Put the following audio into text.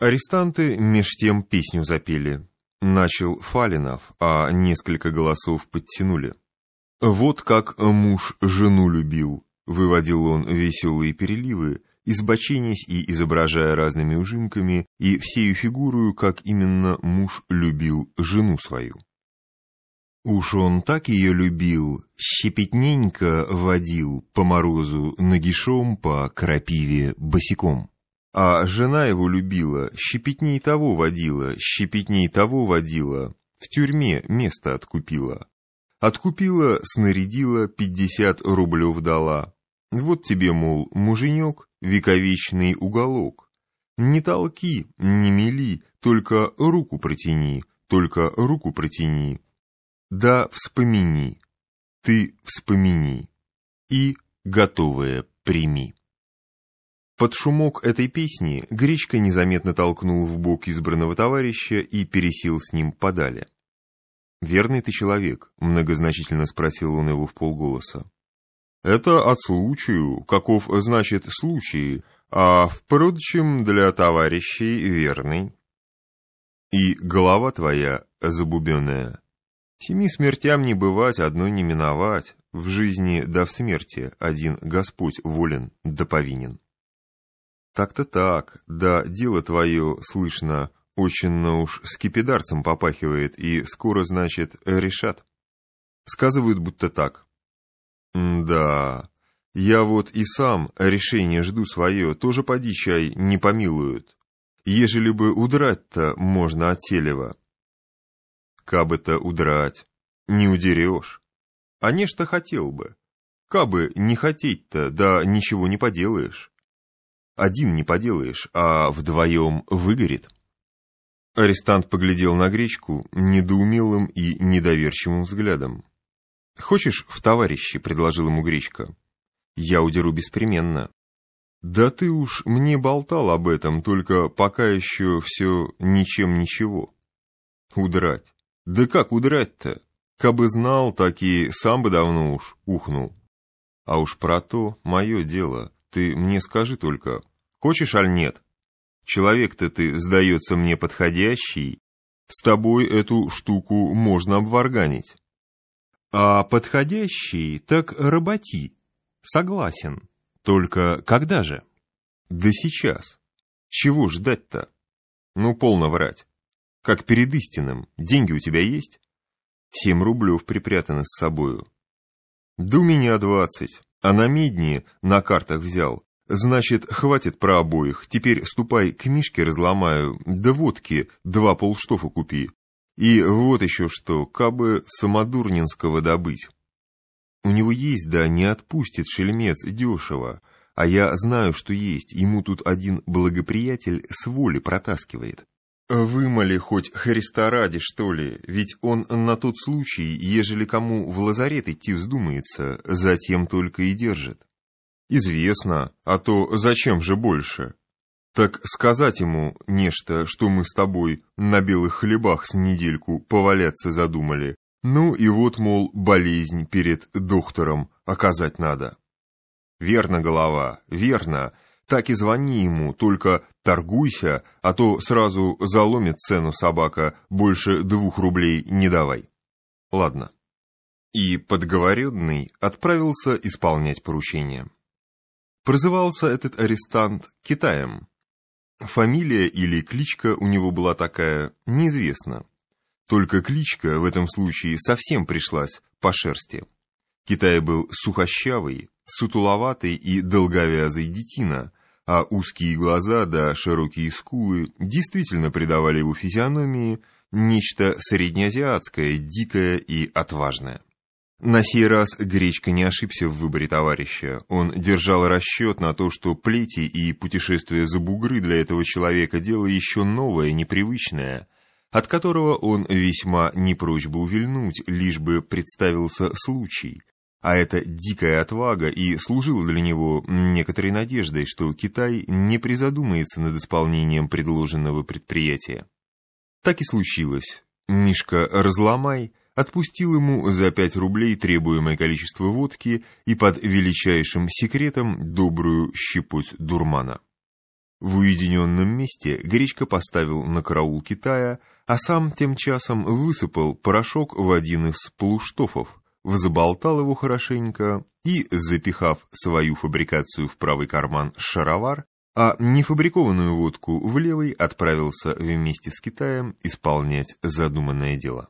Арестанты меж тем песню запели. Начал Фалинов, а несколько голосов подтянули. «Вот как муж жену любил», — выводил он веселые переливы, избоченясь и изображая разными ужимками, и всею фигурою, как именно муж любил жену свою. Уж он так ее любил, щепетненько водил по морозу нагишом по крапиве босиком. А жена его любила, щепетней того водила, щепетней того водила, в тюрьме место откупила. Откупила, снарядила, пятьдесят рублев дала. Вот тебе, мол, муженек, вековечный уголок. Не толки, не мели, только руку протяни, только руку протяни. Да вспомини, ты вспомини и готовое прими. Под шумок этой песни Гречка незаметно толкнул в бок избранного товарища и пересел с ним подали. «Верный ты человек?» — многозначительно спросил он его в полголоса. «Это от случаю, каков значит случай, а, впрочем, для товарищей верный». «И голова твоя забубенная. Семи смертям не бывать, одной не миновать, в жизни да в смерти один Господь волен да повинен». Так-то так, да дело твое, слышно, очень уж скипидарцем попахивает, и скоро, значит, решат. Сказывают, будто так. да, я вот и сам решение жду свое, тоже поди чай не помилуют. Ежели бы удрать-то можно от Селева. Кабы-то удрать, не удерешь. А нечто хотел бы. Кабы не хотеть-то, да ничего не поделаешь. Один не поделаешь, а вдвоем выгорит. Арестант поглядел на гречку недоумелым и недоверчивым взглядом. «Хочешь в товарищи?» — предложил ему гречка. «Я удеру беспременно». «Да ты уж мне болтал об этом, только пока еще все ничем ничего». «Удрать? Да как удрать-то? Кабы знал, так и сам бы давно уж ухнул. А уж про то мое дело. Ты мне скажи только, Хочешь, аль нет? Человек-то ты, сдается мне, подходящий. С тобой эту штуку можно обварганить. А подходящий, так работи. Согласен. Только когда же? Да сейчас. Чего ждать-то? Ну, полно врать. Как перед истинным. Деньги у тебя есть? Семь рублев припрятаны с собою. Да у меня двадцать. А на медне на картах взял. Значит, хватит про обоих. Теперь ступай к Мишке разломаю, да водки два полштофа купи. И вот еще что, кабы самодурнинского добыть. У него есть, да не отпустит шельмец дешево. А я знаю, что есть, ему тут один благоприятель с воли протаскивает. Вымоли хоть Христа ради, что ли, ведь он на тот случай, ежели кому в лазарет идти вздумается, затем только и держит. Известно, а то зачем же больше? Так сказать ему нечто, что мы с тобой на белых хлебах с недельку поваляться задумали. Ну и вот, мол, болезнь перед доктором оказать надо. Верно, голова, верно. Так и звони ему, только торгуйся, а то сразу заломит цену собака, больше двух рублей не давай. Ладно. И подговоренный отправился исполнять поручение. Прозывался этот арестант Китаем. Фамилия или кличка у него была такая, неизвестно. Только кличка в этом случае совсем пришлась по шерсти. Китай был сухощавый, сутуловатый и долговязый детина, а узкие глаза да широкие скулы действительно придавали его физиономии нечто среднеазиатское, дикое и отважное. На сей раз Гречка не ошибся в выборе товарища. Он держал расчет на то, что плети и путешествия за бугры для этого человека дело еще новое, непривычное, от которого он весьма не прочь бы увильнуть, лишь бы представился случай. А эта дикая отвага и служила для него некоторой надеждой, что Китай не призадумается над исполнением предложенного предприятия. Так и случилось. Мишка Разломай отпустил ему за пять рублей требуемое количество водки и под величайшим секретом добрую щепоть дурмана. В уединенном месте Гречка поставил на караул Китая, а сам тем часом высыпал порошок в один из полуштофов, взболтал его хорошенько и, запихав свою фабрикацию в правый карман шаровар, а нефабрикованную водку в левый отправился вместе с Китаем исполнять задуманное дело.